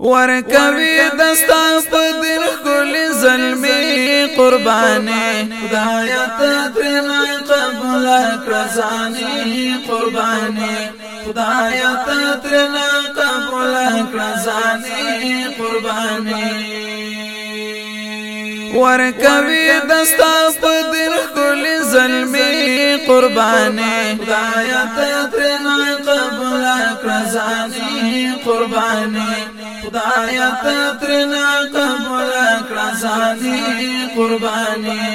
ورکوي دستا په دل کول زلمي قرباني خدایا ته درنا قبول کرزاني قرباني خدایا ته درنا قبول کرزاني قرباني ورکوي دستا په دل کول زلمي قرباني خدایا ته درنا قبول کرزاني قرباني خدایا تترنا قبول کړه صادق قرباني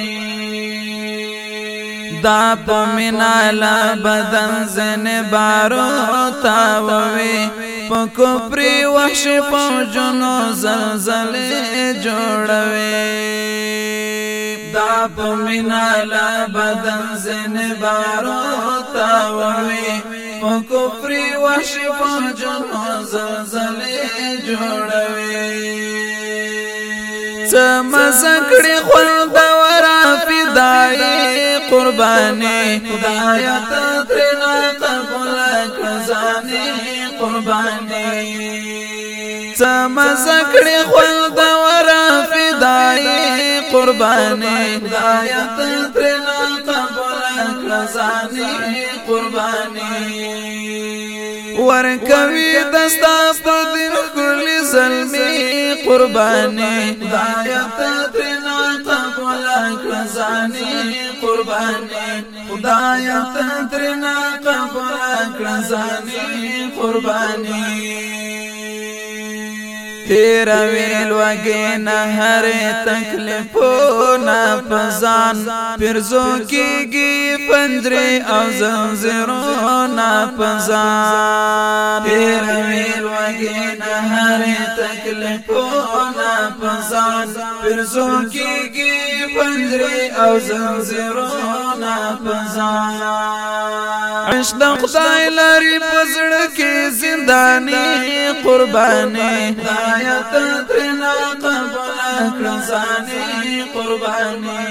دا پمنا لا بدن زن بارو تا ووي پکو پری وحش پوجنو زلزلې جوړوي دا پمنا لا بدن زن بارو تا ووي پکفر وحش په جنا زلزلې جوړوي سم زکړې خپل د ورا فدای قرباني خدایا تر نه قبول کزانه قرباني سم زکړې خپل د ورا فدای قرباني خدایا تر نه خزاني قرباني ورکوي دستا په دین کل زلمي قرباني دایت ترنا قبول خزاني قرباني خدایت ترنا قبول خزاني قرباني تیر ویل وګې نه هر تکلیفونه پزان پرزو کېږي پندرې او زمزرونه پزان تیر ویل وګې نه هر تکلیفونه پزان پرزو کېږي پندرې او زمزرونه پزان عشق خدای لري پزړه کې زنداني قرباني دایت ترنا قبول کړساني قرباني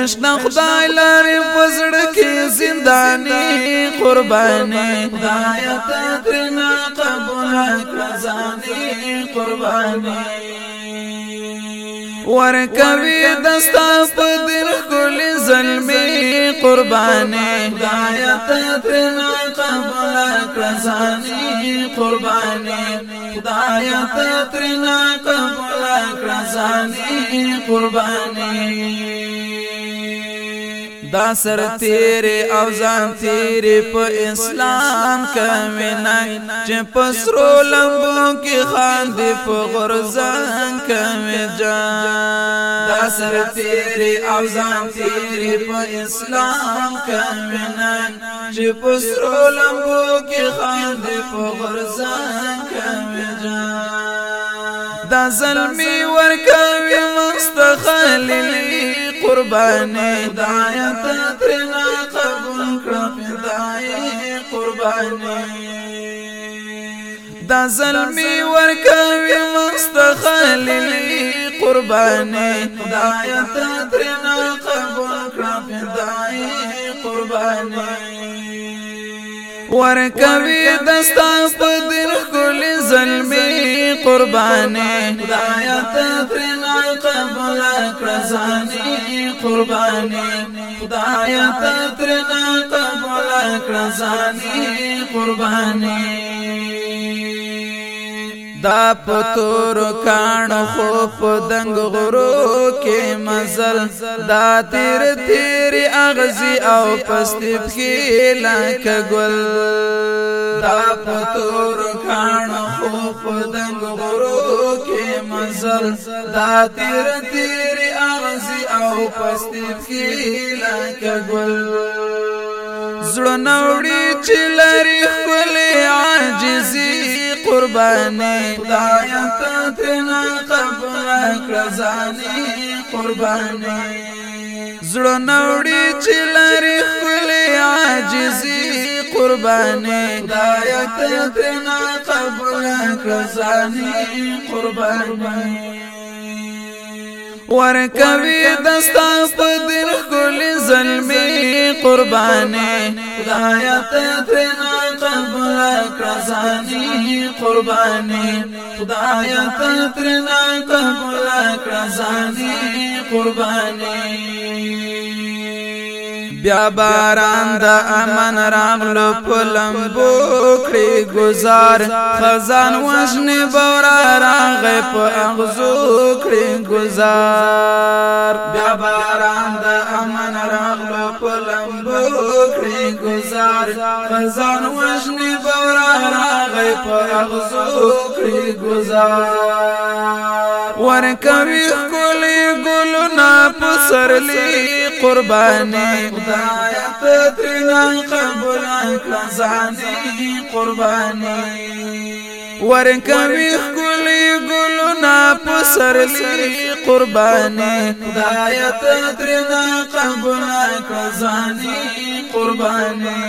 عشق خدای لري پزړه کې زنداني قرباني دایت ترنا قبول کړساني قرباني ورکوي دستا په دل کل ظلمي کی قربانی ہدایت تنا قبول کرسانی قربانی ہدایت تنا قبول کرسانی قربانی دا سر تیر او ځان تیر په اسلام کوي نه چې پسرو لمبو کې خاندې په غرزان کوي جان عصر تیری او ځان تیری په اسلام کمنان چې پسرو لمبو کې خاند په غرزان کمجان دا ظلمی ورکوي مست خلیلی قربانی دایت ترنا قبول کړه فدای قربانی دا ظلمی ورکوي قرباني خدای ته ترنا قبول کړه فدای قرباني ورکوي دستا په دل کل زلمي قرباني خدای ته ترنا قبول کړه زاني قرباني خدای ته ترنا قبول کړه زاني قرباني دا پتور کان خو پدنګ غرو کې مزل دا تیر تیر اغزي او پستیب کې لک ګل دا پتور کان خو پدنګ غرو کې مزل دا تیر تیر اغزي او پستیب کې لک ګل زړه نوړي چې لري خپل عاجزي قرباني خدایا تنا قبول کړه ځاني قرباني زړه نوړي چې لري خپل عاجزي قرباني خدایا تنا قبول کړه ځاني قرباني ورکوي دستا په دل کول زلمي قرباني خدایا تنا کرزانی قربانی خدایا تترنا قبول کرزانی قربانی بیا باران د امن راغلو پلم بوکړي گزار خزان وژنې بورا راغې په اغزو کړي گزار بیا باران د امن راغلو پلم بوکړي گزار خزان وژنې بورا راغې په اغزو کړي گزار ورکوي کلی ګلونا پسرلی قرباني خدایا تدرینا قبول کړه ځاني قرباني ورکوي کلی ګلونا پسرلی قرباني خدایا تدرینا قبول کړه ځاني قرباني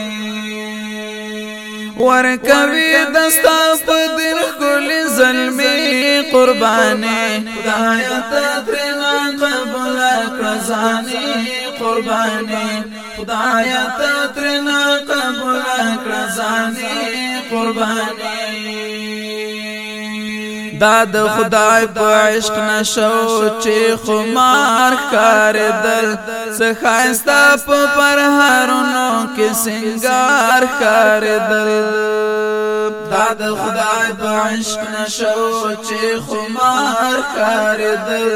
ورکوي دستا په دین کول زلمي قرباني خدایا ته ترنا قبول کرزاني قرباني خدایا ته ترنا قبول کرزاني قرباني دا د خدای په عشق نشو چې خمار کار دل سخایستا په پرهارونو کې سنگار کار دل دا د خدای په عشق نشو چې خمار کار دل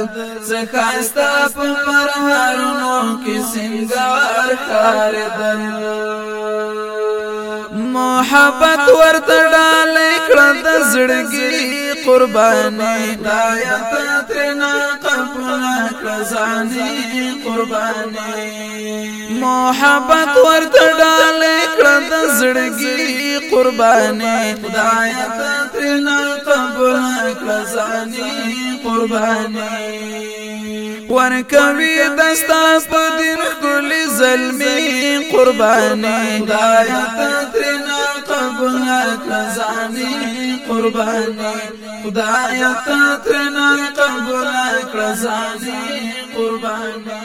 سخایستا په پرهارونو کې سنگار کار دل محبت ورته ډالې کړه د زړګي قرباني نایته ترنا قبول کړزاني قرباني محبت ورته ډال کړ د زړګي قرباني خدای ترنا قبول کړزاني قرباني ورکوي دستا په دین کل زلمي قرباني خدای ترنا قبول کړزاني قرباني خدایا تا تر نه قبول کړه ځان قرباني